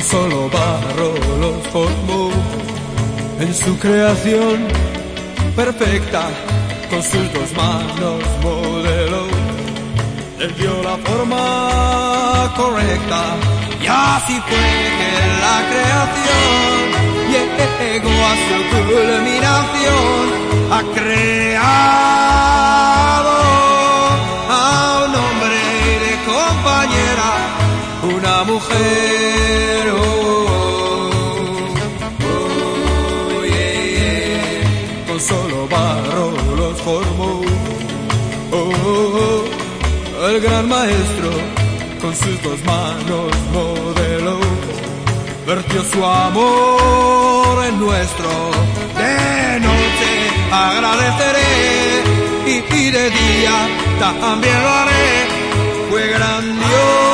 solo barro los formó. En su creación perfecta con sus dos manos modeló. Él dio la forma correcta y así fue que la creación llegó a su culminación ha creado una mujer oh, oh, oh, yeah, yeah. con solo barro los formó oh, oh, oh. el gran maestro con sus dos manos modeló vertió su amor en nuestro de noche agradeceré y, y de día también lo haré fue grandioso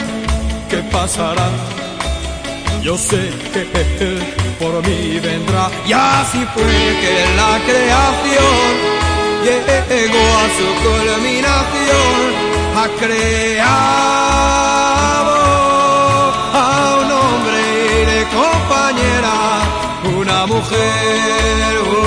¿qué pasará? Yo sé que por mí vendrá, y así fue que la creación llegó a su culminación, ha creado a un hombre y de compañera una mujer.